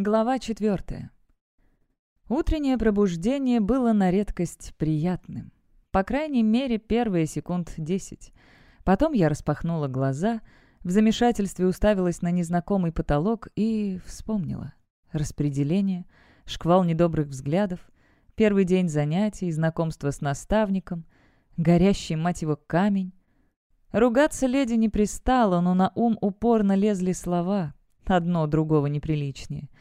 Глава четвертая. Утреннее пробуждение было на редкость приятным. По крайней мере, первые секунд десять. Потом я распахнула глаза, в замешательстве уставилась на незнакомый потолок и вспомнила. Распределение, шквал недобрых взглядов, первый день занятий, знакомство с наставником, горящий, мать его, камень. Ругаться леди не пристало, но на ум упорно лезли слова, одно другого неприличнее —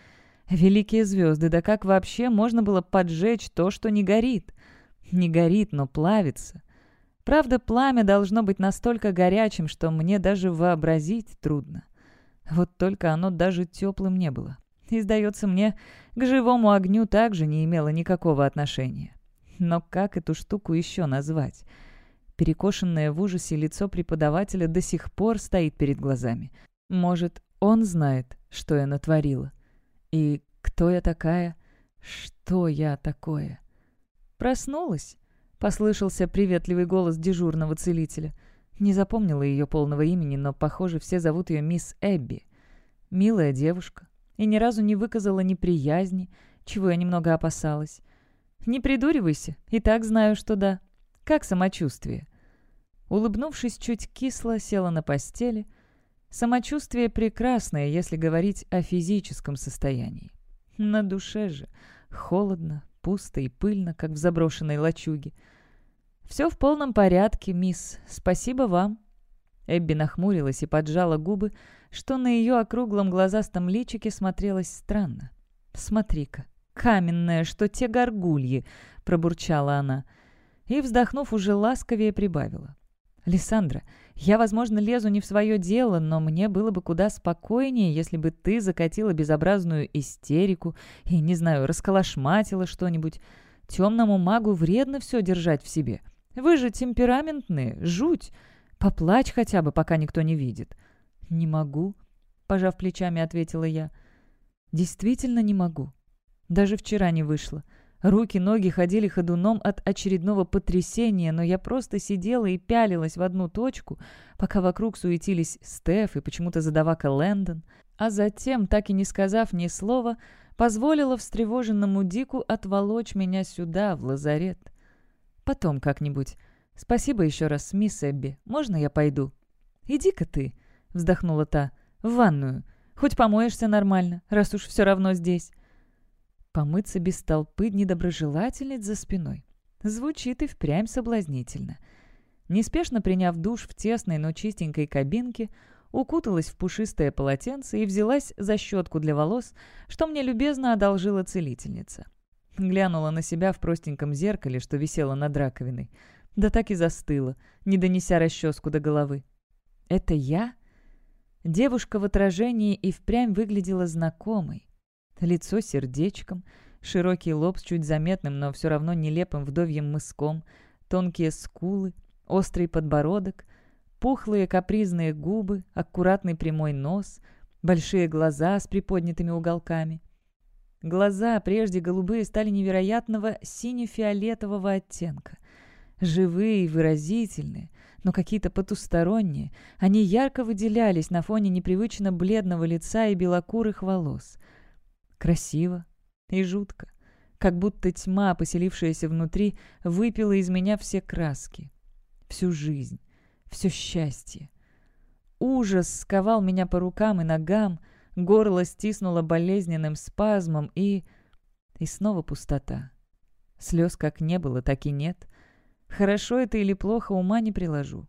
Великие звезды, да как вообще можно было поджечь то, что не горит? Не горит, но плавится. Правда, пламя должно быть настолько горячим, что мне даже вообразить трудно. Вот только оно даже теплым не было. И, сдается мне, к живому огню также не имело никакого отношения. Но как эту штуку еще назвать? Перекошенное в ужасе лицо преподавателя до сих пор стоит перед глазами. Может, он знает, что я натворила? И кто я такая? Что я такое? Проснулась? Послышался приветливый голос дежурного целителя. Не запомнила ее полного имени, но, похоже, все зовут ее мисс Эбби. Милая девушка. И ни разу не выказала неприязни, чего я немного опасалась. «Не придуривайся, и так знаю, что да. Как самочувствие?» Улыбнувшись чуть кисло, села на постели, Самочувствие прекрасное, если говорить о физическом состоянии. На душе же холодно, пусто и пыльно, как в заброшенной лачуге. «Все в полном порядке, мисс. Спасибо вам». Эбби нахмурилась и поджала губы, что на ее округлом глазастом личике смотрелось странно. «Смотри-ка, каменная, что те горгульи!» — пробурчала она. И, вздохнув, уже ласковее прибавила. «Лиссандра, я, возможно, лезу не в свое дело, но мне было бы куда спокойнее, если бы ты закатила безобразную истерику и, не знаю, расколошматила что-нибудь. Темному магу вредно все держать в себе. Вы же темпераментные, жуть. Поплачь хотя бы, пока никто не видит». «Не могу», — пожав плечами, ответила я. «Действительно не могу. Даже вчера не вышло. Руки, ноги ходили ходуном от очередного потрясения, но я просто сидела и пялилась в одну точку, пока вокруг суетились Стеф и почему-то задавака Лэндон, а затем, так и не сказав ни слова, позволила встревоженному Дику отволочь меня сюда, в лазарет. Потом как-нибудь. Спасибо еще раз, мисс Эбби. Можно я пойду? «Иди-ка ты», — вздохнула та, — «в ванную. Хоть помоешься нормально, раз уж все равно здесь» помыться без толпы недоброжелательниц за спиной. Звучит и впрямь соблазнительно. Неспешно приняв душ в тесной, но чистенькой кабинке, укуталась в пушистое полотенце и взялась за щетку для волос, что мне любезно одолжила целительница. Глянула на себя в простеньком зеркале, что висело над раковиной. Да так и застыла, не донеся расческу до головы. «Это я?» Девушка в отражении и впрямь выглядела знакомой. Лицо сердечком, широкий лоб с чуть заметным, но все равно нелепым вдовьем мыском, тонкие скулы, острый подбородок, пухлые капризные губы, аккуратный прямой нос, большие глаза с приподнятыми уголками. Глаза, прежде голубые, стали невероятного сине-фиолетового оттенка. Живые и выразительные, но какие-то потусторонние. Они ярко выделялись на фоне непривычно бледного лица и белокурых волос. Красиво и жутко. Как будто тьма, поселившаяся внутри, выпила из меня все краски. Всю жизнь, все счастье. Ужас сковал меня по рукам и ногам, горло стиснуло болезненным спазмом и... И снова пустота. Слез как не было, так и нет. Хорошо это или плохо, ума не приложу.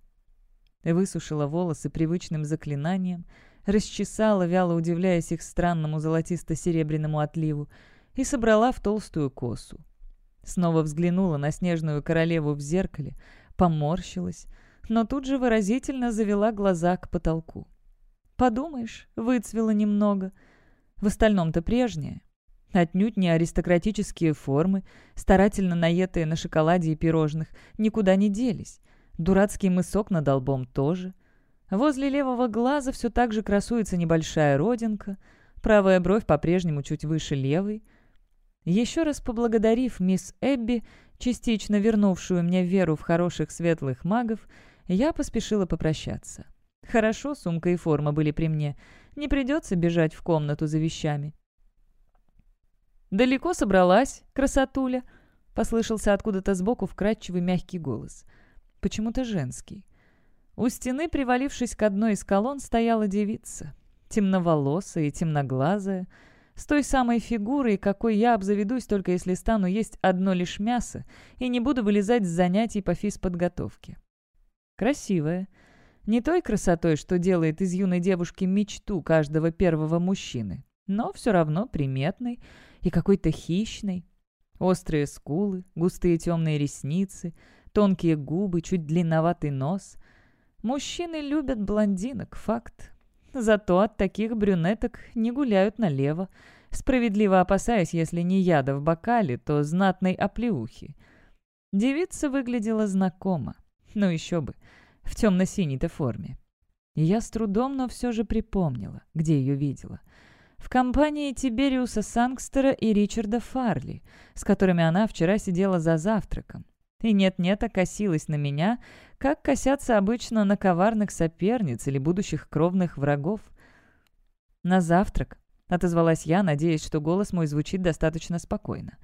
Высушила волосы привычным заклинанием — расчесала, вяло удивляясь их странному золотисто-серебряному отливу, и собрала в толстую косу. Снова взглянула на снежную королеву в зеркале, поморщилась, но тут же выразительно завела глаза к потолку. «Подумаешь, выцвела немного. В остальном-то прежнее. Отнюдь не аристократические формы, старательно наетые на шоколаде и пирожных, никуда не делись. Дурацкий мысок над долбом тоже. Возле левого глаза все так же красуется небольшая родинка, правая бровь по-прежнему чуть выше левой. Еще раз поблагодарив мисс Эбби, частично вернувшую мне веру в хороших светлых магов, я поспешила попрощаться. Хорошо, сумка и форма были при мне. Не придется бежать в комнату за вещами. «Далеко собралась, красотуля?» — послышался откуда-то сбоку вкрадчивый мягкий голос. Почему-то женский. У стены, привалившись к одной из колонн, стояла девица. Темноволосая и темноглазая, с той самой фигурой, какой я обзаведусь, только если стану есть одно лишь мясо и не буду вылезать с занятий по физподготовке. Красивая. Не той красотой, что делает из юной девушки мечту каждого первого мужчины, но все равно приметной и какой-то хищной. Острые скулы, густые темные ресницы, тонкие губы, чуть длинноватый нос. Мужчины любят блондинок, факт. Зато от таких брюнеток не гуляют налево, справедливо опасаясь, если не яда в бокале, то знатной оплеухи. Девица выглядела знакомо. Ну еще бы, в темно-синей-то форме. Я с трудом, но все же припомнила, где ее видела. В компании Тибериуса Сангстера и Ричарда Фарли, с которыми она вчера сидела за завтраком. И нет-нет, окосилась на меня, как косятся обычно на коварных соперниц или будущих кровных врагов. «На завтрак», — отозвалась я, надеясь, что голос мой звучит достаточно спокойно.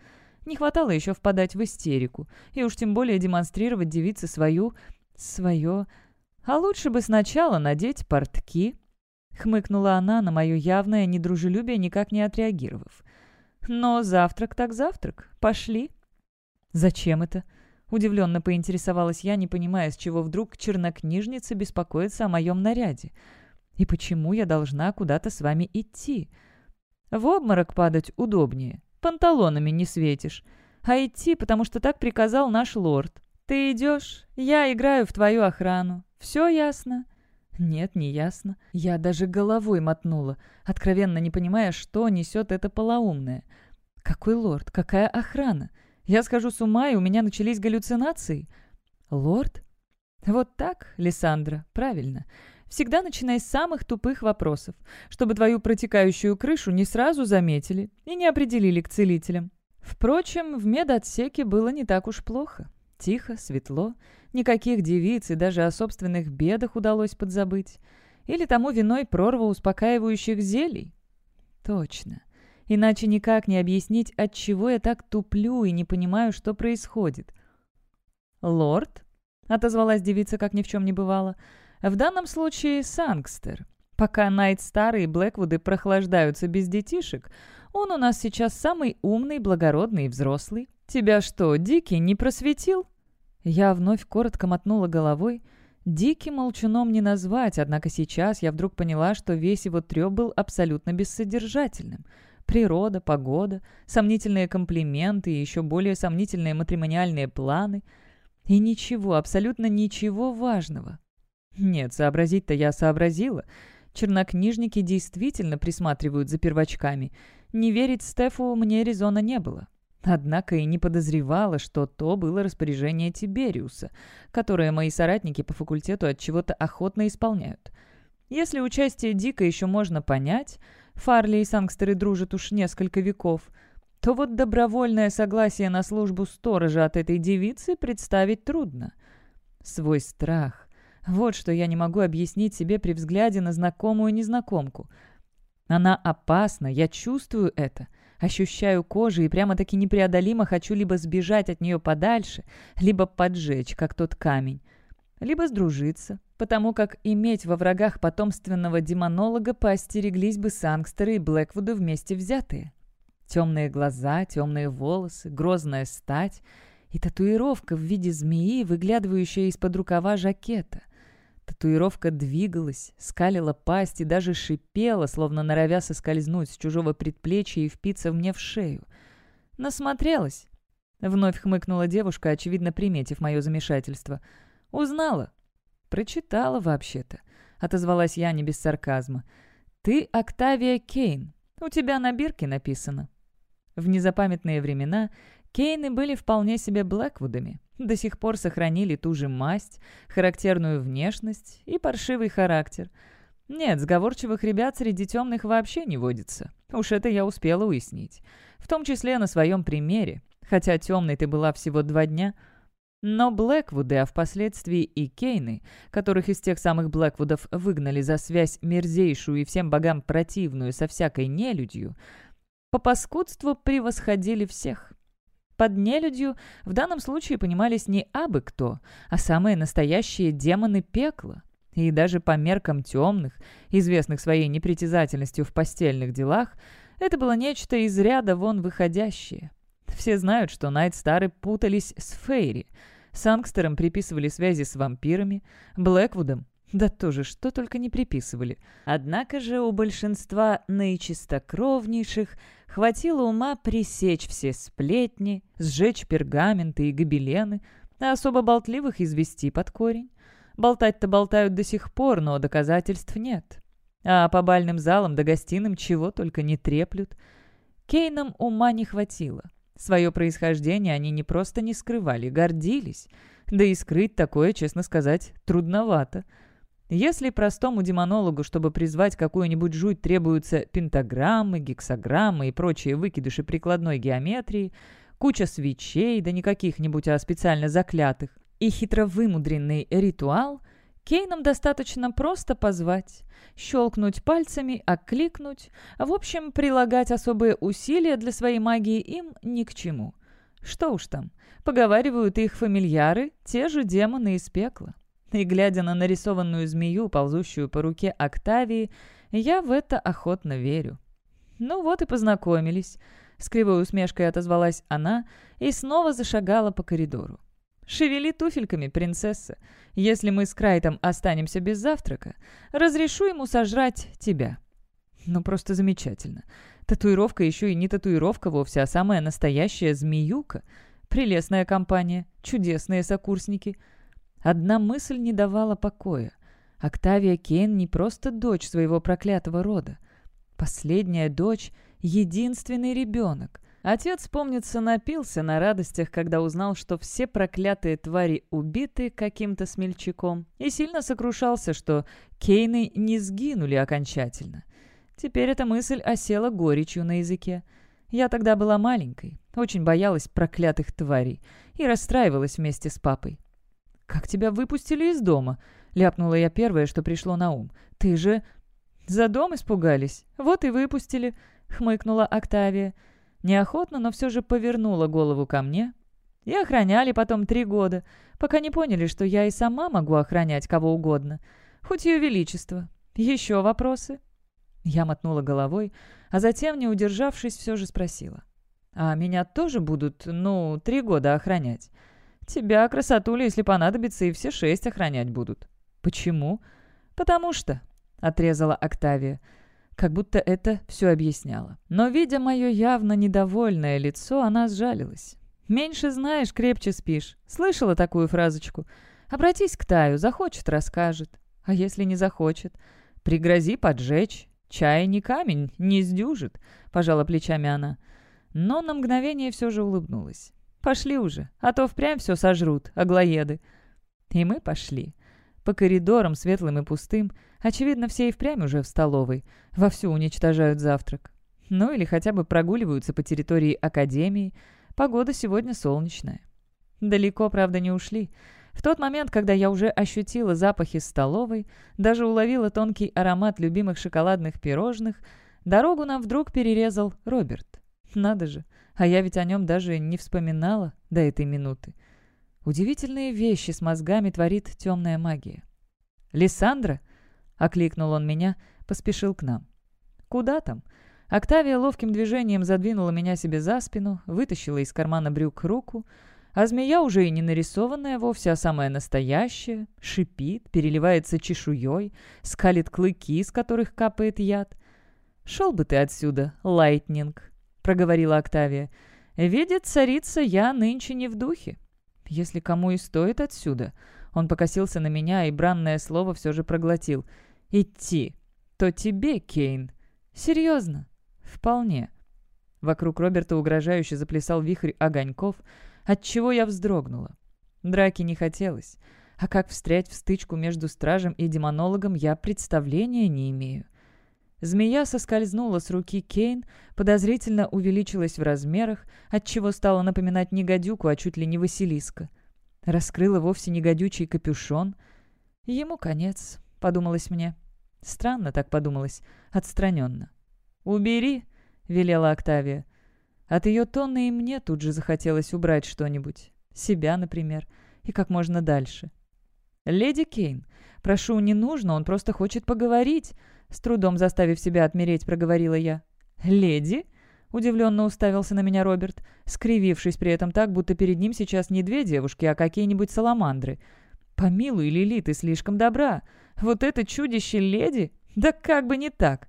Не хватало еще впадать в истерику, и уж тем более демонстрировать девице свою... свое... А лучше бы сначала надеть портки. Хмыкнула она на мое явное недружелюбие, никак не отреагировав. Но завтрак так завтрак. Пошли. Зачем это? Удивленно поинтересовалась я, не понимая, с чего вдруг чернокнижница беспокоится о моем наряде. И почему я должна куда-то с вами идти? В обморок падать удобнее панталонами не светишь. А идти, потому что так приказал наш лорд. Ты идешь, я играю в твою охрану. Все ясно?» «Нет, не ясно. Я даже головой мотнула, откровенно не понимая, что несет это полоумное. Какой лорд? Какая охрана? Я схожу с ума, и у меня начались галлюцинации. Лорд? Вот так, Лиссандра, правильно. Всегда начинай с самых тупых вопросов, чтобы твою протекающую крышу не сразу заметили и не определили к целителям. Впрочем, в медотсеке было не так уж плохо. Тихо, светло, никаких девиц и даже о собственных бедах удалось подзабыть. Или тому виной прорва успокаивающих зелий? Точно. Иначе никак не объяснить, от чего я так туплю и не понимаю, что происходит. «Лорд?» — отозвалась девица, как ни в чем не бывало — в данном случае Сангстер. Пока Найт Старый и Блэквуды прохлаждаются без детишек, он у нас сейчас самый умный, благородный и взрослый. Тебя что, Дикий не просветил?» Я вновь коротко мотнула головой. Дикий молчуном не назвать, однако сейчас я вдруг поняла, что весь его трёп был абсолютно бессодержательным. Природа, погода, сомнительные комплименты и еще более сомнительные матримониальные планы. И ничего, абсолютно ничего важного. Нет, сообразить-то я сообразила. Чернокнижники действительно присматривают за первочками. Не верить Стефу мне резона не было. Однако и не подозревала, что то было распоряжение Тибериуса, которое мои соратники по факультету от чего-то охотно исполняют. Если участие Дика еще можно понять, Фарли и Сангстеры дружат уж несколько веков, то вот добровольное согласие на службу сторожа от этой девицы представить трудно. Свой страх, вот что я не могу объяснить себе при взгляде на знакомую незнакомку. Она опасна, я чувствую это. Ощущаю кожей и прямо-таки непреодолимо хочу либо сбежать от нее подальше, либо поджечь, как тот камень, либо сдружиться, потому как иметь во врагах потомственного демонолога поостереглись бы Сангстеры и Блэквуды вместе взятые. Темные глаза, темные волосы, грозная стать и татуировка в виде змеи, выглядывающая из-под рукава жакета — Татуировка двигалась, скалила пасть и даже шипела, словно норовя соскользнуть с чужого предплечья и впиться мне в шею. «Насмотрелась?» — вновь хмыкнула девушка, очевидно приметив мое замешательство. «Узнала?» «Прочитала, вообще-то», — отозвалась я не без сарказма. «Ты Октавия Кейн. У тебя на бирке написано». В незапамятные времена Кейны были вполне себе Блэквудами, до сих пор сохранили ту же масть, характерную внешность и паршивый характер. Нет, сговорчивых ребят среди темных вообще не водится. Уж это я успела уяснить. В том числе на своем примере, хотя темной ты была всего два дня. Но Блэквуды, а впоследствии и Кейны, которых из тех самых Блэквудов выгнали за связь мерзейшую и всем богам противную со всякой нелюдью, по паскудству превосходили всех. Под нелюдью в данном случае понимались не абы кто, а самые настоящие демоны пекла. И даже по меркам темных, известных своей непритязательностью в постельных делах, это было нечто из ряда вон выходящее. Все знают, что Найт Стары путались с Фейри. Сангстерам приписывали связи с вампирами, Блэквудом да тоже, что только не приписывали. Однако же у большинства наичистокровнейших хватило ума пресечь все сплетни, сжечь пергаменты и гобелены, а особо болтливых извести под корень. Болтать-то болтают до сих пор, но доказательств нет. А по бальным залам да гостиным чего только не треплют. Кейнам ума не хватило. Свое происхождение они не просто не скрывали, гордились. Да и скрыть такое, честно сказать, трудновато — если простому демонологу, чтобы призвать какую-нибудь жуть, требуются пентаграммы, гексограммы и прочие выкидыши прикладной геометрии, куча свечей, да не каких-нибудь, а специально заклятых, и хитро вымудренный ритуал, Кейнам достаточно просто позвать, щелкнуть пальцами, окликнуть, в общем, прилагать особые усилия для своей магии им ни к чему. Что уж там, поговаривают их фамильяры, те же демоны из пекла. И, глядя на нарисованную змею, ползущую по руке Октавии, я в это охотно верю. Ну вот и познакомились. С кривой усмешкой отозвалась она и снова зашагала по коридору. «Шевели туфельками, принцесса. Если мы с Крайтом останемся без завтрака, разрешу ему сожрать тебя». Ну, просто замечательно. Татуировка еще и не татуировка вовсе, а самая настоящая змеюка. Прелестная компания, чудесные сокурсники — Одна мысль не давала покоя. Октавия Кейн не просто дочь своего проклятого рода. Последняя дочь — единственный ребенок. Отец, помнится, напился на радостях, когда узнал, что все проклятые твари убиты каким-то смельчаком, и сильно сокрушался, что Кейны не сгинули окончательно. Теперь эта мысль осела горечью на языке. Я тогда была маленькой, очень боялась проклятых тварей и расстраивалась вместе с папой. «Как тебя выпустили из дома?» — ляпнула я первое, что пришло на ум. «Ты же...» «За дом испугались. Вот и выпустили», — хмыкнула Октавия. Неохотно, но все же повернула голову ко мне. И охраняли потом три года, пока не поняли, что я и сама могу охранять кого угодно. Хоть ее величество. Еще вопросы?» Я мотнула головой, а затем, не удержавшись, все же спросила. «А меня тоже будут, ну, три года охранять?» Тебя, красотуля, если понадобится, и все шесть охранять будут». «Почему?» «Потому что», — отрезала Октавия, как будто это все объясняло. Но, видя мое явно недовольное лицо, она сжалилась. «Меньше знаешь, крепче спишь. Слышала такую фразочку? Обратись к Таю, захочет — расскажет. А если не захочет? Пригрози поджечь. Чай не камень, не сдюжит», — пожала плечами она. Но на мгновение все же улыбнулась. Пошли уже, а то впрямь все сожрут, аглоеды». И мы пошли. По коридорам, светлым и пустым, очевидно, все и впрямь уже в столовой, вовсю уничтожают завтрак. Ну или хотя бы прогуливаются по территории академии. Погода сегодня солнечная. Далеко, правда, не ушли. В тот момент, когда я уже ощутила запахи столовой, даже уловила тонкий аромат любимых шоколадных пирожных, дорогу нам вдруг перерезал Роберт. Надо же, а я ведь о нем даже не вспоминала до этой минуты. Удивительные вещи с мозгами творит темная магия. «Лиссандра?» — окликнул он меня, поспешил к нам. «Куда там?» Октавия ловким движением задвинула меня себе за спину, вытащила из кармана брюк руку, а змея уже и не нарисованная вовсе, а самая настоящая, шипит, переливается чешуей, скалит клыки, из которых капает яд. «Шел бы ты отсюда, Лайтнинг!» проговорила Октавия. «Видит царица, я нынче не в духе. Если кому и стоит отсюда...» Он покосился на меня и бранное слово все же проглотил. «Идти. То тебе, Кейн. Серьезно?» «Вполне». Вокруг Роберта угрожающе заплясал вихрь огоньков, отчего я вздрогнула. Драки не хотелось. А как встрять в стычку между стражем и демонологом, я представления не имею. Змея соскользнула с руки Кейн, подозрительно увеличилась в размерах, отчего стала напоминать не гадюку, а чуть ли не Василиска. Раскрыла вовсе не гадючий капюшон. Ему конец, подумалось мне. Странно так подумалось, отстраненно. «Убери!» — велела Октавия. От ее тона и мне тут же захотелось убрать что-нибудь. Себя, например. И как можно дальше. «Леди Кейн, прошу, не нужно, он просто хочет поговорить», с трудом заставив себя отмереть, проговорила я. «Леди?» — удивленно уставился на меня Роберт, скривившись при этом так, будто перед ним сейчас не две девушки, а какие-нибудь саламандры. «Помилуй, Лили, ты слишком добра. Вот это чудище леди? Да как бы не так!»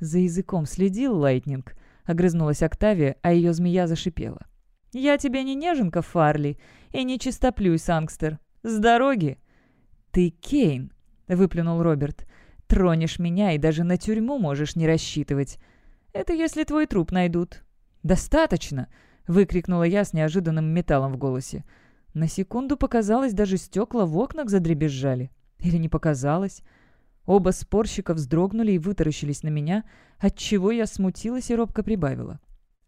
«За языком следи, Лайтнинг», — огрызнулась Октавия, а ее змея зашипела. «Я тебе не неженка, Фарли, и не чистоплюй, Сангстер. С дороги!» «Ты Кейн», — выплюнул Роберт. «Тронешь меня и даже на тюрьму можешь не рассчитывать. Это если твой труп найдут». «Достаточно!» — выкрикнула я с неожиданным металлом в голосе. На секунду показалось, даже стекла в окнах задребезжали. Или не показалось? Оба спорщика вздрогнули и вытаращились на меня, отчего я смутилась и робко прибавила.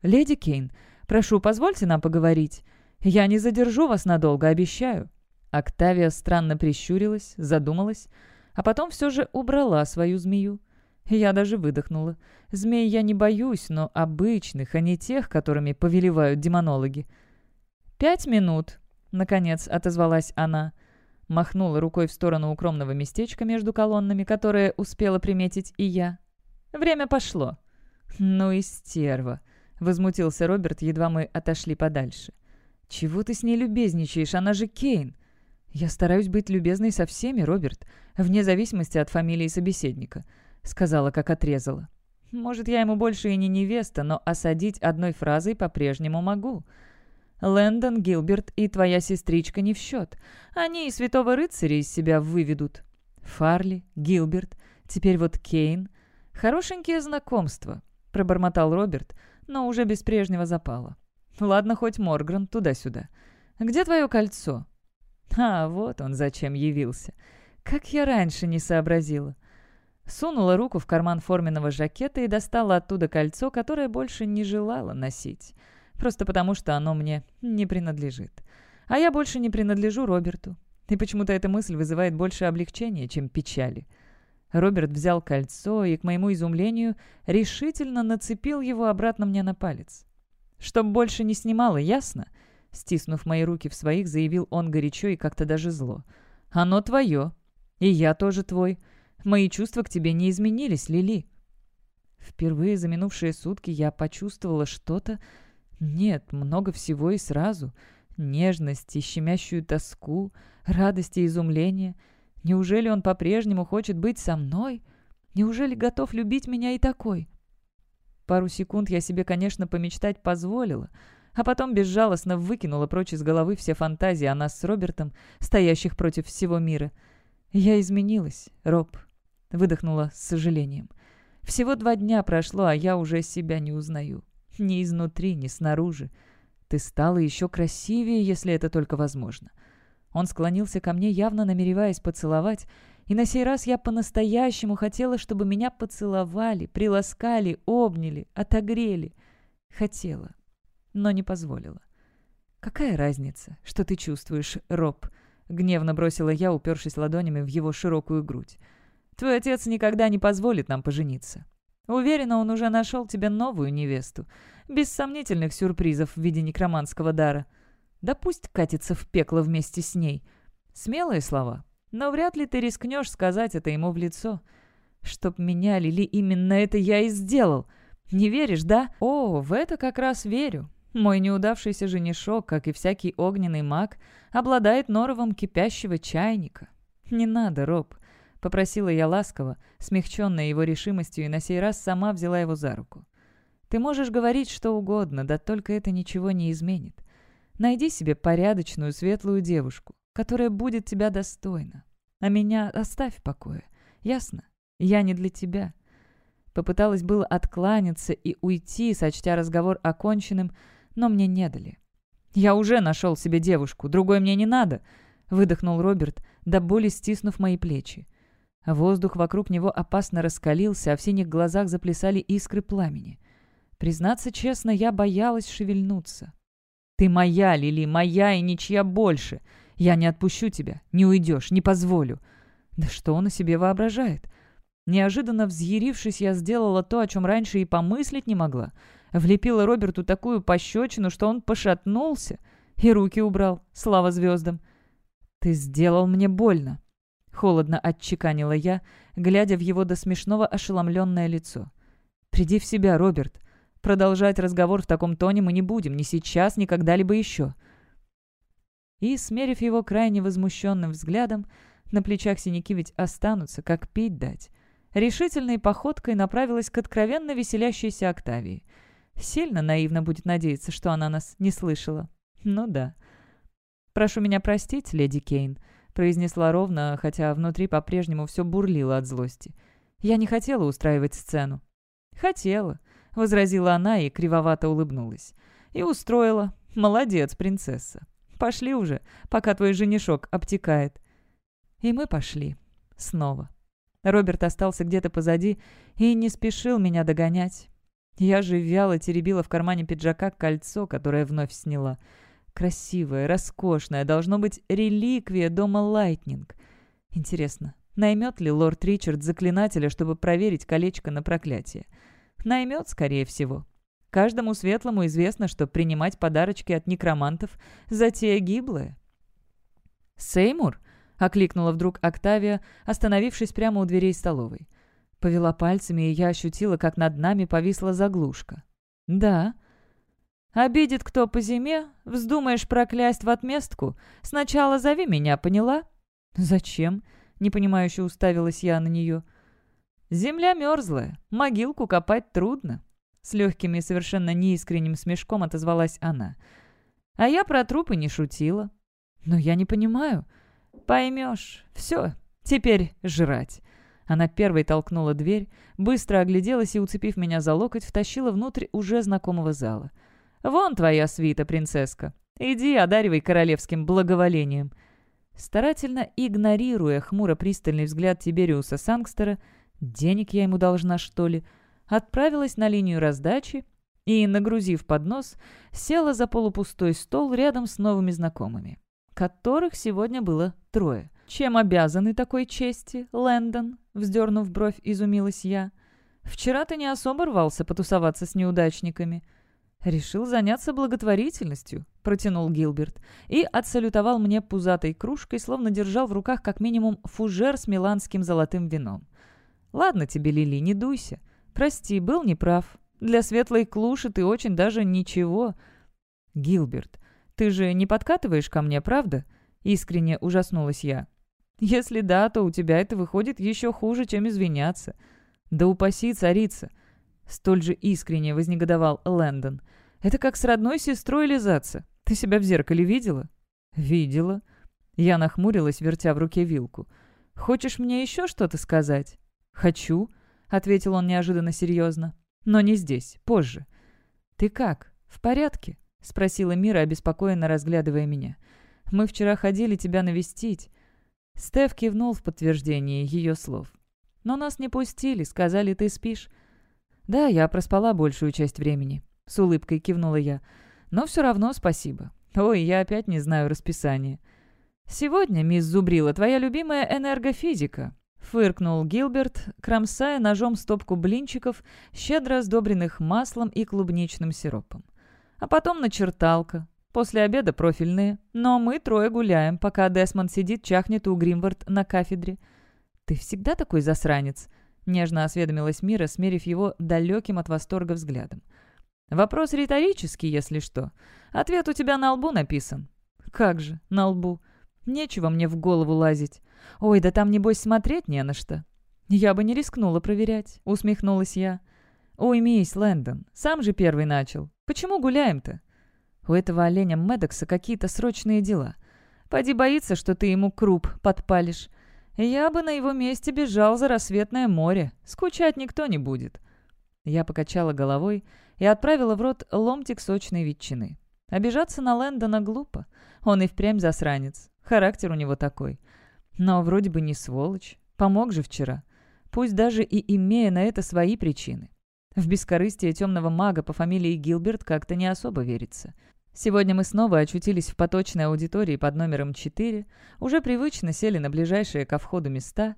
«Леди Кейн, прошу, позвольте нам поговорить. Я не задержу вас надолго, обещаю». Октавия странно прищурилась, задумалась, а потом все же убрала свою змею. Я даже выдохнула. Змей я не боюсь, но обычных, а не тех, которыми повелевают демонологи. «Пять минут», — наконец отозвалась она махнула рукой в сторону укромного местечка между колоннами, которое успела приметить и я. «Время пошло». «Ну и стерва», — возмутился Роберт, едва мы отошли подальше. «Чего ты с ней любезничаешь? Она же Кейн». «Я стараюсь быть любезной со всеми, Роберт, вне зависимости от фамилии собеседника», — сказала, как отрезала. «Может, я ему больше и не невеста, но осадить одной фразой по-прежнему могу». Лэндон, Гилберт и твоя сестричка не в счет. Они и святого рыцаря из себя выведут. Фарли, Гилберт, теперь вот Кейн. Хорошенькие знакомства, пробормотал Роберт, но уже без прежнего запала. Ладно, хоть Моргран туда-сюда. Где твое кольцо? А, вот он зачем явился. Как я раньше не сообразила. Сунула руку в карман форменного жакета и достала оттуда кольцо, которое больше не желала носить. Просто потому, что оно мне не принадлежит. А я больше не принадлежу Роберту. И почему-то эта мысль вызывает больше облегчения, чем печали. Роберт взял кольцо и, к моему изумлению, решительно нацепил его обратно мне на палец. «Чтоб больше не снимало, ясно?» Стиснув мои руки в своих, заявил он горячо и как-то даже зло. «Оно твое. И я тоже твой. Мои чувства к тебе не изменились, Лили». Впервые за минувшие сутки я почувствовала что-то, нет, много всего и сразу. Нежность и щемящую тоску, радость и изумление. Неужели он по-прежнему хочет быть со мной? Неужели готов любить меня и такой? Пару секунд я себе, конечно, помечтать позволила, а потом безжалостно выкинула прочь из головы все фантазии о нас с Робертом, стоящих против всего мира. «Я изменилась, Роб», — выдохнула с сожалением. «Всего два дня прошло, а я уже себя не узнаю. Ни изнутри, ни снаружи. Ты стала еще красивее, если это только возможно. Он склонился ко мне, явно намереваясь поцеловать, и на сей раз я по-настоящему хотела, чтобы меня поцеловали, приласкали, обняли, отогрели. Хотела, но не позволила. «Какая разница, что ты чувствуешь, Роб?» — гневно бросила я, упершись ладонями в его широкую грудь. «Твой отец никогда не позволит нам пожениться. Уверена, он уже нашел тебе новую невесту. Без сомнительных сюрпризов в виде некроманского дара. Да пусть катится в пекло вместе с ней. Смелые слова. Но вряд ли ты рискнешь сказать это ему в лицо. Чтоб меня лили, именно это я и сделал. Не веришь, да? О, в это как раз верю. Мой неудавшийся женишок, как и всякий огненный маг, обладает норовом кипящего чайника. Не надо, Роб. — попросила я ласково, смягченная его решимостью, и на сей раз сама взяла его за руку. «Ты можешь говорить что угодно, да только это ничего не изменит. Найди себе порядочную, светлую девушку, которая будет тебя достойна. А меня оставь в покое. Ясно? Я не для тебя». Попыталась было откланяться и уйти, сочтя разговор оконченным, но мне не дали. «Я уже нашел себе девушку, другой мне не надо», — выдохнул Роберт, до боли стиснув мои плечи. Воздух вокруг него опасно раскалился, а в синих глазах заплясали искры пламени. Признаться честно, я боялась шевельнуться. «Ты моя, Лили, моя и ничья больше. Я не отпущу тебя, не уйдешь, не позволю». Да что он о себе воображает? Неожиданно взъярившись, я сделала то, о чем раньше и помыслить не могла. Влепила Роберту такую пощечину, что он пошатнулся и руки убрал, слава звездам. «Ты сделал мне больно», — холодно отчеканила я, глядя в его до смешного ошеломленное лицо. «Приди в себя, Роберт. Продолжать разговор в таком тоне мы не будем, ни сейчас, ни когда-либо еще». И, смерив его крайне возмущенным взглядом, на плечах синяки ведь останутся, как пить дать, решительной походкой направилась к откровенно веселящейся Октавии. Сильно наивно будет надеяться, что она нас не слышала. Ну да. «Прошу меня простить, леди Кейн», — произнесла ровно, хотя внутри по-прежнему все бурлило от злости. «Я не хотела устраивать сцену». «Хотела», — возразила она и кривовато улыбнулась. «И устроила. Молодец, принцесса. Пошли уже, пока твой женишок обтекает». И мы пошли. Снова. Роберт остался где-то позади и не спешил меня догонять. Я же вяло теребила в кармане пиджака кольцо, которое вновь сняла — Красивая, роскошная, должно быть реликвия дома Лайтнинг. Интересно, наймет ли лорд Ричард заклинателя, чтобы проверить колечко на проклятие? Наймет, скорее всего. Каждому светлому известно, что принимать подарочки от некромантов – затея гиблая. «Сеймур?» – окликнула вдруг Октавия, остановившись прямо у дверей столовой. Повела пальцами, и я ощутила, как над нами повисла заглушка. «Да», Обидит кто по зиме, вздумаешь проклясть в отместку, сначала зови меня, поняла?» «Зачем?» — непонимающе уставилась я на нее. «Земля мерзлая, могилку копать трудно», — с легким и совершенно неискренним смешком отозвалась она. «А я про трупы не шутила». «Но я не понимаю». «Поймешь. Все, теперь жрать». Она первой толкнула дверь, быстро огляделась и, уцепив меня за локоть, втащила внутрь уже знакомого зала — «Вон твоя свита, принцесска. Иди, одаривай королевским благоволением». Старательно игнорируя хмуро пристальный взгляд Тибериуса Сангстера, денег я ему должна, что ли, отправилась на линию раздачи и, нагрузив поднос, села за полупустой стол рядом с новыми знакомыми, которых сегодня было трое. «Чем обязаны такой чести, Лэндон?» — вздернув бровь, изумилась я. «Вчера ты не особо рвался потусоваться с неудачниками». «Решил заняться благотворительностью», — протянул Гилберт, и отсалютовал мне пузатой кружкой, словно держал в руках как минимум фужер с миланским золотым вином. «Ладно тебе, Лили, не дуйся. Прости, был неправ. Для светлой клуши ты очень даже ничего». «Гилберт, ты же не подкатываешь ко мне, правда?» — искренне ужаснулась я. «Если да, то у тебя это выходит еще хуже, чем извиняться. Да упаси царица!» Столь же искренне вознегодовал Лэндон. «Это как с родной сестрой лизаться. Ты себя в зеркале видела?» «Видела». Я нахмурилась, вертя в руке вилку. «Хочешь мне еще что-то сказать?» «Хочу», — ответил он неожиданно серьезно. «Но не здесь, позже». «Ты как? В порядке?» — спросила Мира, обеспокоенно разглядывая меня. «Мы вчера ходили тебя навестить». Стеф кивнул в подтверждение ее слов. «Но нас не пустили, сказали, ты спишь. «Да, я проспала большую часть времени», — с улыбкой кивнула я. «Но все равно спасибо. Ой, я опять не знаю расписания». «Сегодня, мисс Зубрила, твоя любимая энергофизика», — фыркнул Гилберт, кромсая ножом стопку блинчиков, щедро сдобренных маслом и клубничным сиропом. «А потом начерталка. После обеда профильные. Но мы трое гуляем, пока Десмонд сидит, чахнет у Гримвард на кафедре». «Ты всегда такой засранец?» Нежно осведомилась Мира, смерив его далеким от восторга взглядом. «Вопрос риторический, если что. Ответ у тебя на лбу написан». «Как же, на лбу? Нечего мне в голову лазить. Ой, да там, небось, смотреть не на что». «Я бы не рискнула проверять», — усмехнулась я. «Ой, мисс Лэндон, сам же первый начал. Почему гуляем-то?» «У этого оленя Медокса какие-то срочные дела. Поди боится, что ты ему круп подпалишь. Я бы на его месте бежал за рассветное море. Скучать никто не будет». Я покачала головой и отправила в рот ломтик сочной ветчины. Обижаться на Лэндона глупо. Он и впрямь засранец. Характер у него такой. Но вроде бы не сволочь. Помог же вчера. Пусть даже и имея на это свои причины. В бескорыстие темного мага по фамилии Гилберт как-то не особо верится. Сегодня мы снова очутились в поточной аудитории под номером 4, уже привычно сели на ближайшие ко входу места.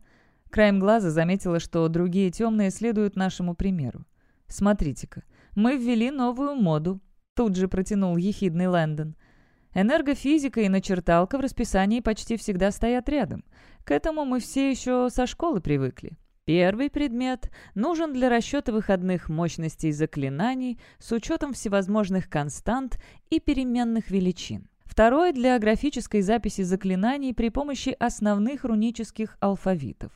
Краем глаза заметила, что другие темные следуют нашему примеру. «Смотрите-ка, мы ввели новую моду», — тут же протянул ехидный Лэндон. Энергофизика и начерталка в расписании почти всегда стоят рядом. К этому мы все еще со школы привыкли. Первый предмет нужен для расчета выходных мощностей заклинаний с учетом всевозможных констант и переменных величин. Второй – для графической записи заклинаний при помощи основных рунических алфавитов.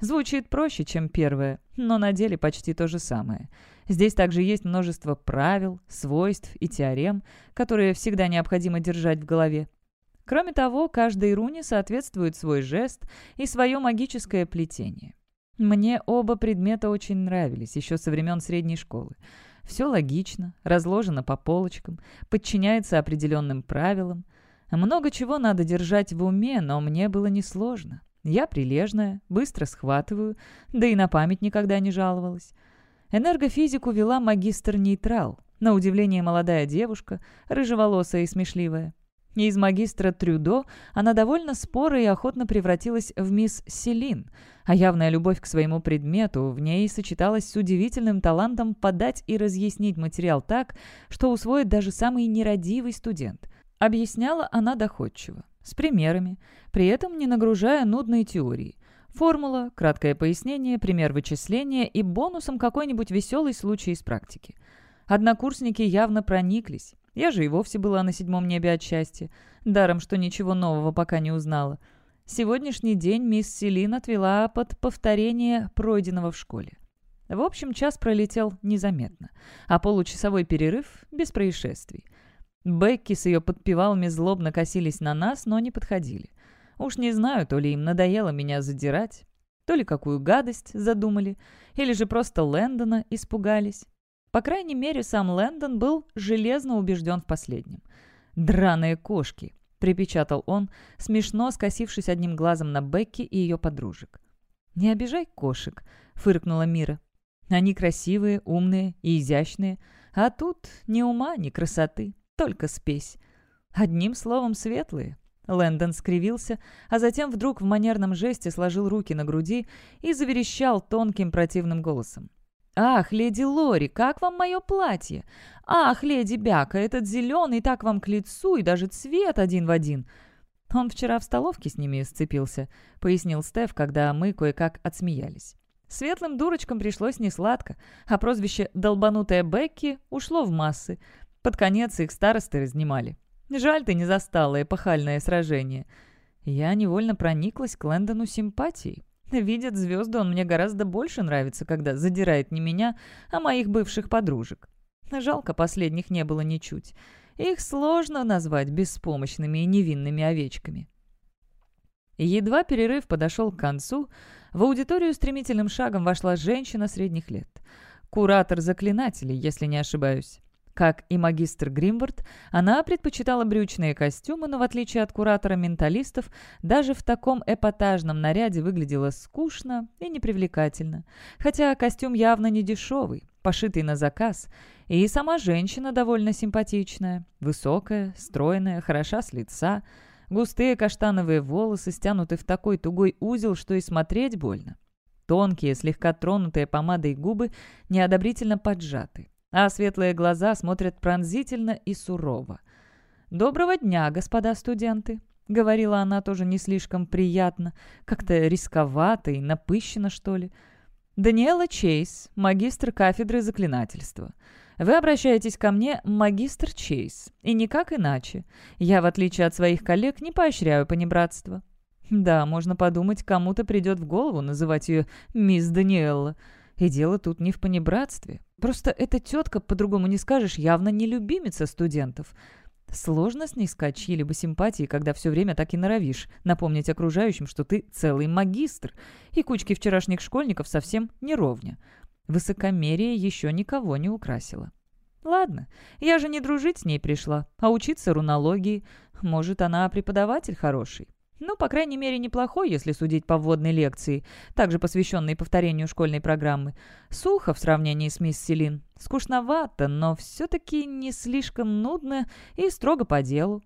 Звучит проще, чем первое, но на деле почти то же самое. Здесь также есть множество правил, свойств и теорем, которые всегда необходимо держать в голове. Кроме того, каждой руне соответствует свой жест и свое магическое плетение. Мне оба предмета очень нравились еще со времен средней школы. Все логично, разложено по полочкам, подчиняется определенным правилам. Много чего надо держать в уме, но мне было несложно. Я прилежная, быстро схватываю, да и на память никогда не жаловалась. Энергофизику вела магистр Нейтрал. На удивление молодая девушка, рыжеволосая и смешливая. Из магистра Трюдо она довольно споро и охотно превратилась в мисс Селин, а явная любовь к своему предмету в ней сочеталась с удивительным талантом подать и разъяснить материал так, что усвоит даже самый нерадивый студент. Объясняла она доходчиво, с примерами, при этом не нагружая нудной теории. Формула, краткое пояснение, пример вычисления и бонусом какой-нибудь веселый случай из практики. Однокурсники явно прониклись, я же и вовсе была на седьмом небе от счастья. Даром, что ничего нового пока не узнала. Сегодняшний день мисс Селин отвела под повторение пройденного в школе. В общем, час пролетел незаметно, а получасовой перерыв — без происшествий. Бекки с ее подпевалами злобно косились на нас, но не подходили. Уж не знаю, то ли им надоело меня задирать, то ли какую гадость задумали, или же просто Лэндона испугались. По крайней мере, сам Лэндон был железно убежден в последнем. «Драные кошки!» — припечатал он, смешно скосившись одним глазом на Бекки и ее подружек. «Не обижай кошек», — фыркнула Мира. «Они красивые, умные и изящные, а тут ни ума, ни красоты, только спесь. Одним словом, светлые». Лэндон скривился, а затем вдруг в манерном жесте сложил руки на груди и заверещал тонким противным голосом. «Ах, леди Лори, как вам мое платье? Ах, леди Бяка, этот зеленый так вам к лицу, и даже цвет один в один!» «Он вчера в столовке с ними сцепился», — пояснил Стеф, когда мы кое-как отсмеялись. Светлым дурочкам пришлось несладко, а прозвище «долбанутая Бекки» ушло в массы. Под конец их старосты разнимали. Жаль, ты не застала эпохальное сражение. Я невольно прониклась к Лэндону симпатией. Видят звезды, он мне гораздо больше нравится, когда задирает не меня, а моих бывших подружек. Жалко, последних не было ничуть. Их сложно назвать беспомощными и невинными овечками. Едва перерыв подошел к концу, в аудиторию стремительным шагом вошла женщина средних лет. Куратор заклинателей, если не ошибаюсь. Как и магистр Гримвард, она предпочитала брючные костюмы, но в отличие от куратора-менталистов, даже в таком эпатажном наряде выглядела скучно и непривлекательно. Хотя костюм явно не дешевый, пошитый на заказ, и сама женщина довольно симпатичная, высокая, стройная, хороша с лица, густые каштановые волосы стянуты в такой тугой узел, что и смотреть больно. Тонкие, слегка тронутые помадой губы неодобрительно поджаты а светлые глаза смотрят пронзительно и сурово. «Доброго дня, господа студенты!» — говорила она тоже не слишком приятно, как-то рисковато и напыщенно, что ли. «Даниэла Чейз, магистр кафедры заклинательства. Вы обращаетесь ко мне, магистр Чейз, и никак иначе. Я, в отличие от своих коллег, не поощряю понебратство». Да, можно подумать, кому-то придет в голову называть ее «мисс Даниэлла». И дело тут не в понебратстве. Просто эта тетка, по-другому не скажешь, явно не любимица студентов. Сложно снискать чьи-либо симпатии, когда все время так и норовишь напомнить окружающим, что ты целый магистр, и кучки вчерашних школьников совсем не ровня. Высокомерие еще никого не украсило. Ладно, я же не дружить с ней пришла, а учиться рунологии. Может, она преподаватель хороший. Ну, по крайней мере, неплохой, если судить по вводной лекции, также посвященной повторению школьной программы. Сухо в сравнении с мисс Селин. Скучновато, но все-таки не слишком нудно и строго по делу.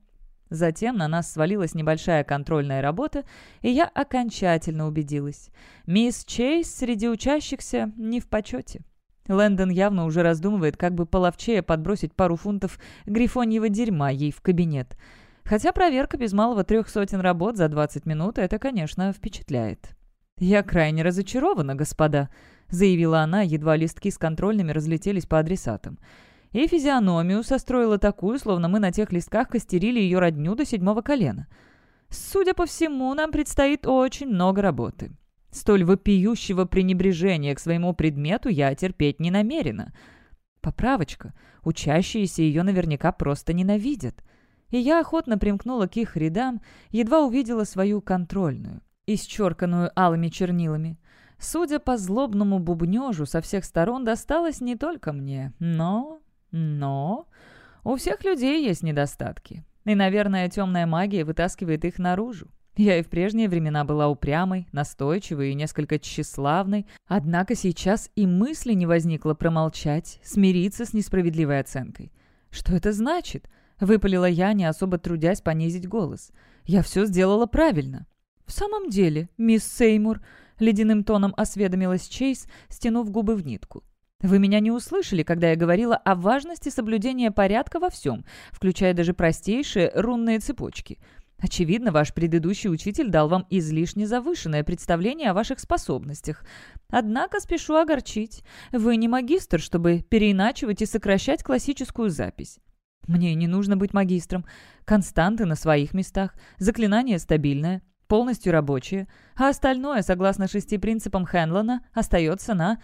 Затем на нас свалилась небольшая контрольная работа, и я окончательно убедилась. Мисс Чейз среди учащихся не в почете. Лэндон явно уже раздумывает, как бы половчее подбросить пару фунтов грифоньего дерьма ей в кабинет. Хотя проверка без малого трех сотен работ за 20 минут — это, конечно, впечатляет. «Я крайне разочарована, господа», — заявила она, едва листки с контрольными разлетелись по адресатам и физиономию состроила такую, словно мы на тех листках костерили ее родню до седьмого колена. Судя по всему, нам предстоит очень много работы. Столь вопиющего пренебрежения к своему предмету я терпеть не намерена. Поправочка. Учащиеся ее наверняка просто ненавидят. И я охотно примкнула к их рядам, едва увидела свою контрольную, исчерканную алыми чернилами. Судя по злобному бубнежу, со всех сторон досталось не только мне, но но у всех людей есть недостатки. И, наверное, темная магия вытаскивает их наружу. Я и в прежние времена была упрямой, настойчивой и несколько тщеславной, однако сейчас и мысли не возникло промолчать, смириться с несправедливой оценкой. «Что это значит?» — выпалила я, не особо трудясь понизить голос. «Я все сделала правильно». «В самом деле, мисс Сеймур», — ледяным тоном осведомилась Чейз, стянув губы в нитку. Вы меня не услышали, когда я говорила о важности соблюдения порядка во всем, включая даже простейшие рунные цепочки. Очевидно, ваш предыдущий учитель дал вам излишне завышенное представление о ваших способностях. Однако спешу огорчить. Вы не магистр, чтобы переиначивать и сокращать классическую запись. Мне не нужно быть магистром. Константы на своих местах, заклинание стабильное, полностью рабочее, а остальное, согласно шести принципам Хенлона, остается на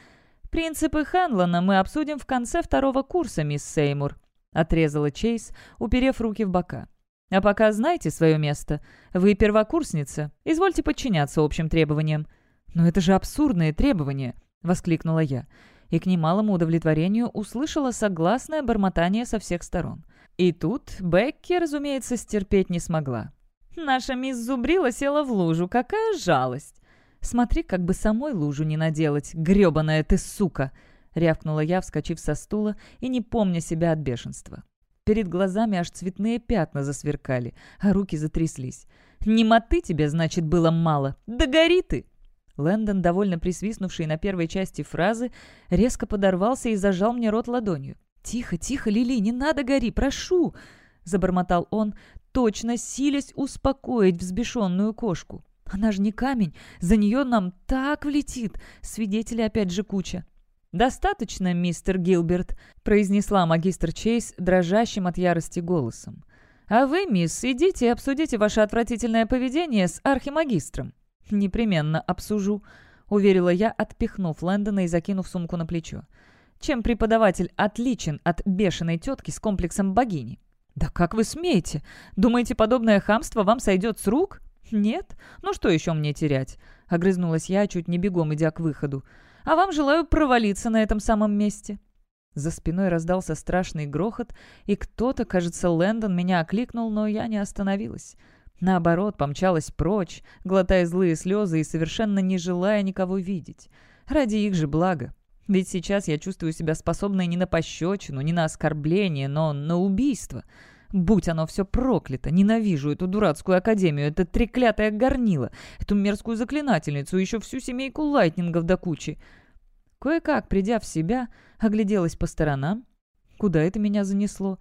«Принципы Хэнлона мы обсудим в конце второго курса, мисс Сеймур», — отрезала Чейз, уперев руки в бока. «А пока знайте свое место. Вы первокурсница. Извольте подчиняться общим требованиям». «Но это же абсурдные требования!» — воскликнула я. И к немалому удовлетворению услышала согласное бормотание со всех сторон. И тут Бекки, разумеется, стерпеть не смогла. «Наша мисс Зубрила села в лужу. Какая жалость!» Смотри, как бы самой лужу не наделать, грёбаная ты сука!» — рявкнула я, вскочив со стула и не помня себя от бешенства. Перед глазами аж цветные пятна засверкали, а руки затряслись. «Немоты тебе, значит, было мало! Да гори ты!» Лэндон, довольно присвистнувший на первой части фразы, резко подорвался и зажал мне рот ладонью. «Тихо, тихо, Лили, не надо гори, прошу!» — забормотал он, точно силясь успокоить взбешенную кошку. Она же не камень, за нее нам так влетит. Свидетелей опять же куча. «Достаточно, мистер Гилберт», — произнесла магистр Чейз дрожащим от ярости голосом. «А вы, мисс, идите и обсудите ваше отвратительное поведение с архимагистром». «Непременно обсужу», — уверила я, отпихнув Лэндона и закинув сумку на плечо. «Чем преподаватель отличен от бешеной тетки с комплексом богини?» «Да как вы смеете? Думаете, подобное хамство вам сойдет с рук?» «Нет? Ну что еще мне терять?» — огрызнулась я, чуть не бегом идя к выходу. «А вам желаю провалиться на этом самом месте». За спиной раздался страшный грохот, и кто-то, кажется, Лэндон, меня окликнул, но я не остановилась. Наоборот, помчалась прочь, глотая злые слезы и совершенно не желая никого видеть. Ради их же блага. Ведь сейчас я чувствую себя способной не на пощечину, не на оскорбление, но на убийство — Будь оно все проклято, ненавижу эту дурацкую академию, это треклятое горнило, эту мерзкую заклинательницу, еще всю семейку лайтнингов до кучи. Кое-как, придя в себя, огляделась по сторонам. Куда это меня занесло?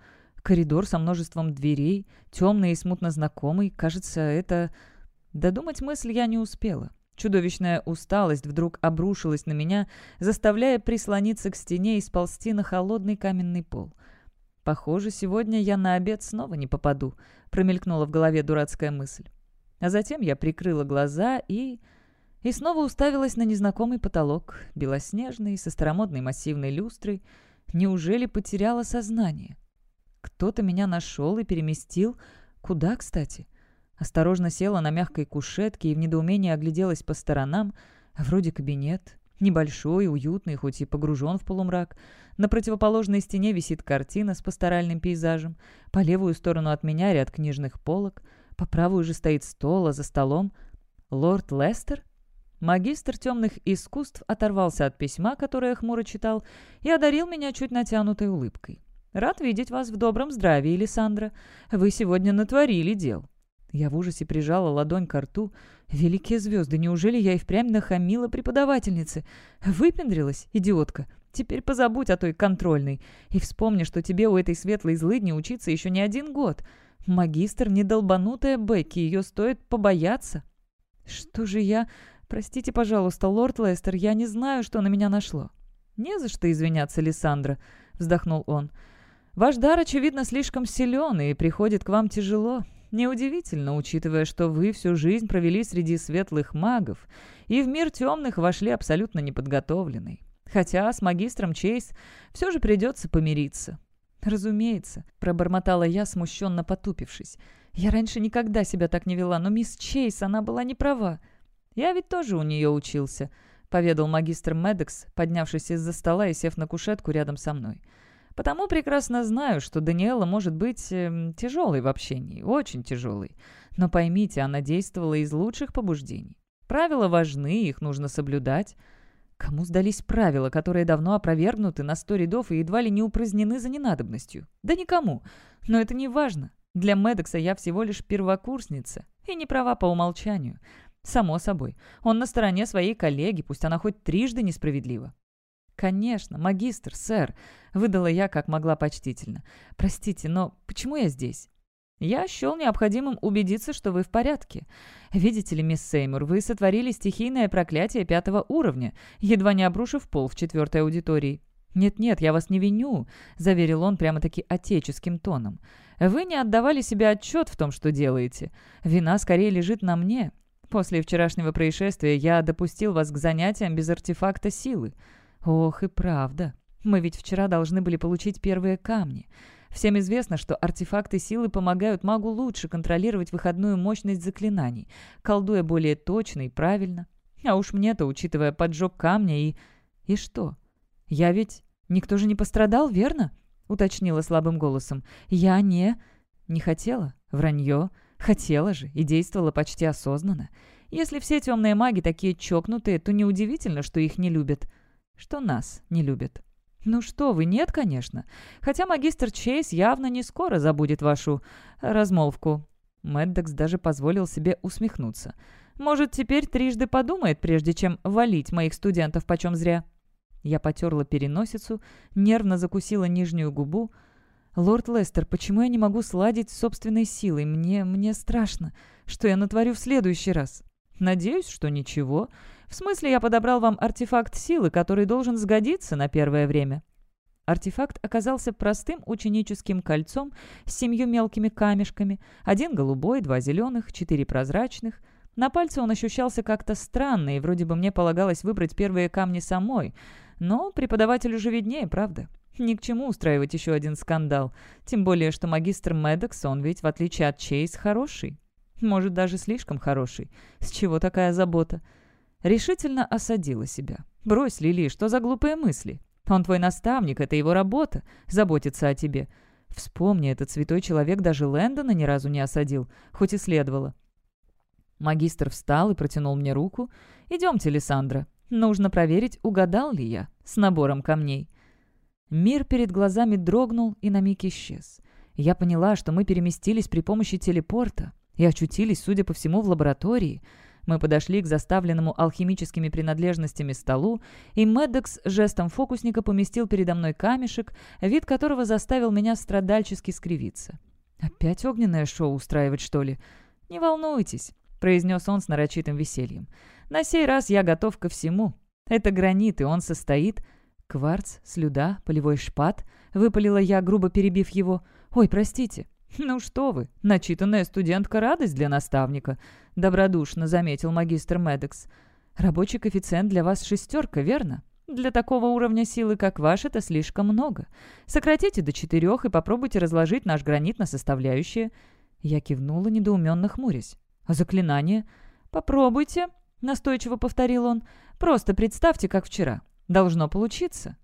Коридор со множеством дверей, темный и смутно знакомый. Кажется, это... Додумать мысль я не успела. Чудовищная усталость вдруг обрушилась на меня, заставляя прислониться к стене и сползти на холодный каменный пол — «Похоже, сегодня я на обед снова не попаду», — промелькнула в голове дурацкая мысль. А затем я прикрыла глаза и... И снова уставилась на незнакомый потолок, белоснежный, со старомодной массивной люстрой. Неужели потеряла сознание? Кто-то меня нашел и переместил. Куда, кстати? Осторожно села на мягкой кушетке и в недоумении огляделась по сторонам. Вроде кабинет. Небольшой, уютный, хоть и погружен в полумрак. На противоположной стене висит картина с пасторальным пейзажем. По левую сторону от меня ряд книжных полок. По правую же стоит стол, а за столом лорд Лестер. Магистр темных искусств оторвался от письма, которое хмуро читал, и одарил меня чуть натянутой улыбкой. Рад видеть вас в добром здравии, Лиссандра. Вы сегодня натворили дел». Я в ужасе прижала ладонь к рту. «Великие звезды, неужели я и впрямь нахамила преподавательнице? Выпендрилась, идиотка. Теперь позабудь о той контрольной. И вспомни, что тебе у этой светлой злыдни учиться еще не один год. Магистр не долбанутая Бекки, ее стоит побояться». «Что же я...» «Простите, пожалуйста, лорд Лестер, я не знаю, что на меня нашло». «Не за что извиняться, Лиссандра», — вздохнул он. «Ваш дар, очевидно, слишком силен и приходит к вам тяжело. Неудивительно, учитывая, что вы всю жизнь провели среди светлых магов и в мир темных вошли абсолютно неподготовленный. Хотя с магистром Чейз все же придется помириться». «Разумеется», — пробормотала я, смущенно потупившись. «Я раньше никогда себя так не вела, но мисс Чейз, она была не права». «Я ведь тоже у нее учился», — поведал магистр Медекс, поднявшись из-за стола и сев на кушетку рядом со мной. «Потому прекрасно знаю, что Даниэла может быть э, тяжелой в общении, очень тяжелой. Но поймите, она действовала из лучших побуждений. Правила важны, их нужно соблюдать». Кому сдались правила, которые давно опровергнуты на сто рядов и едва ли не упразднены за ненадобностью? Да никому. Но это не важно. Для Медекса я всего лишь первокурсница и не права по умолчанию. Само собой. Он на стороне своей коллеги, пусть она хоть трижды несправедлива. «Конечно, магистр, сэр», — выдала я как могла почтительно. «Простите, но почему я здесь?» «Я счел необходимым убедиться, что вы в порядке. Видите ли, мисс Сеймур, вы сотворили стихийное проклятие пятого уровня, едва не обрушив пол в четвертой аудитории. «Нет-нет, я вас не виню», — заверил он прямо-таки отеческим тоном. «Вы не отдавали себе отчет в том, что делаете. Вина скорее лежит на мне. После вчерашнего происшествия я допустил вас к занятиям без артефакта силы. Ох, и правда. Мы ведь вчера должны были получить первые камни. Всем известно, что артефакты силы помогают магу лучше контролировать выходную мощность заклинаний, колдуя более точно и правильно. А уж мне-то, учитывая поджог камня и... И что? Я ведь... Никто же не пострадал, верно? Уточнила слабым голосом. Я не... Не хотела. Вранье. Хотела же и действовала почти осознанно. Если все темные маги такие чокнутые, то неудивительно, что их не любят. Что нас не любят. Ну что вы, нет, конечно. Хотя магистр Чейз явно не скоро забудет вашу размолвку. Мэддокс даже позволил себе усмехнуться. Может, теперь трижды подумает, прежде чем валить моих студентов почем зря. Я потерла переносицу, нервно закусила нижнюю губу, «Лорд Лестер, почему я не могу сладить с собственной силой? Мне... мне страшно. Что я натворю в следующий раз?» «Надеюсь, что ничего. В смысле, я подобрал вам артефакт силы, который должен сгодиться на первое время». Артефакт оказался простым ученическим кольцом с семью мелкими камешками. Один голубой, два зеленых, четыре прозрачных. На пальце он ощущался как-то странно, и вроде бы мне полагалось выбрать первые камни самой. Но преподавателю же виднее, правда? Ни к чему устраивать еще один скандал. Тем более, что магистр Медекс, он ведь, в отличие от Чейз, хороший. Может, даже слишком хороший. С чего такая забота? Решительно осадила себя. «Брось, Лили, что за глупые мысли? Он твой наставник, это его работа — заботиться о тебе. Вспомни, этот святой человек даже Лэндона ни разу не осадил, хоть и следовало». Магистр встал и протянул мне руку. «Идемте, Лиссандра. Нужно проверить, угадал ли я с набором камней». Мир перед глазами дрогнул и на миг исчез. Я поняла, что мы переместились при помощи телепорта и очутились, судя по всему, в лаборатории. Мы подошли к заставленному алхимическими принадлежностями столу, и Медекс жестом фокусника поместил передо мной камешек, вид которого заставил меня страдальчески скривиться. «Опять огненное шоу устраивать, что ли?» «Не волнуйтесь», — произнес он с нарочитым весельем. «На сей раз я готов ко всему. Это гранит, и он состоит «Кварц, слюда, полевой шпат», — выпалила я, грубо перебив его. «Ой, простите». «Ну что вы, начитанная студентка — радость для наставника», — добродушно заметил магистр Медекс. «Рабочий коэффициент для вас шестерка, верно? Для такого уровня силы, как ваш, это слишком много. Сократите до четырех и попробуйте разложить наш гранит на составляющие». Я кивнула, недоуменно хмурясь. «А заклинание?» «Попробуйте», — настойчиво повторил он. «Просто представьте, как вчера. Должно получиться».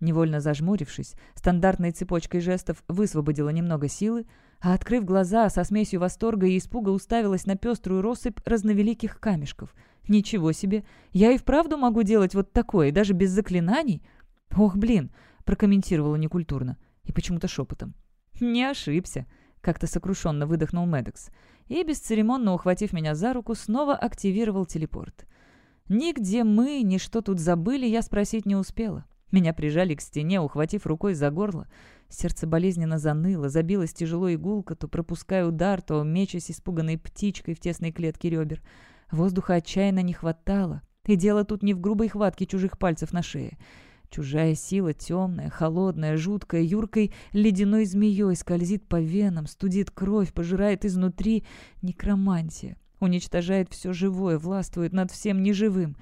Невольно зажмурившись, стандартной цепочкой жестов высвободила немного силы, а, открыв глаза, со смесью восторга и испуга уставилась на пеструю россыпь разновеликих камешков. «Ничего себе! Я и вправду могу делать вот такое, даже без заклинаний?» «Ох, блин!» — прокомментировала некультурно. И почему-то шепотом. «Не ошибся», — как-то сокрушенно выдохнул Медекс. И, бесцеремонно ухватив меня за руку, снова активировал телепорт. Нигде мы, ни что тут забыли, я спросить не успела. Меня прижали к стене, ухватив рукой за горло. Сердце болезненно заныло, забилось тяжело игулка, то пропуская удар, то мечась испуганной птичкой в тесной клетке ребер. Воздуха отчаянно не хватало. И дело тут не в грубой хватке чужих пальцев на шее. Чужая сила, темная, холодная, жуткая, юркой ледяной змеей скользит по венам, студит кровь, пожирает изнутри. Некромантия. Уничтожает все живое, властвует над всем неживым.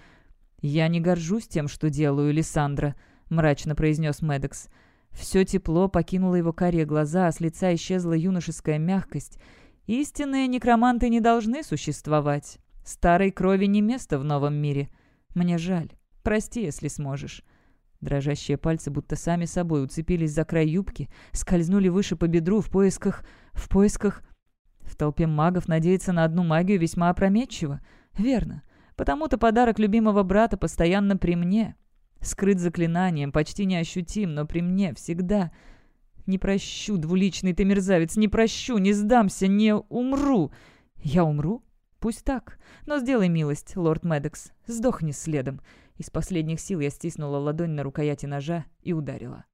«Я не горжусь тем, что делаю, Лиссандра», — мрачно произнес Медекс. Все тепло покинуло его карие глаза, а с лица исчезла юношеская мягкость. «Истинные некроманты не должны существовать. Старой крови не место в новом мире. Мне жаль. Прости, если сможешь». Дрожащие пальцы будто сами собой уцепились за край юбки, скользнули выше по бедру в поисках... в поисках... В толпе магов надеяться на одну магию весьма опрометчиво. Верно. Потому-то подарок любимого брата постоянно при мне. Скрыт заклинанием, почти неощутим, но при мне всегда. Не прощу, двуличный ты мерзавец, не прощу, не сдамся, не умру. Я умру? Пусть так. Но сделай милость, лорд Медекс, сдохни следом. Из последних сил я стиснула ладонь на рукояти ножа и ударила.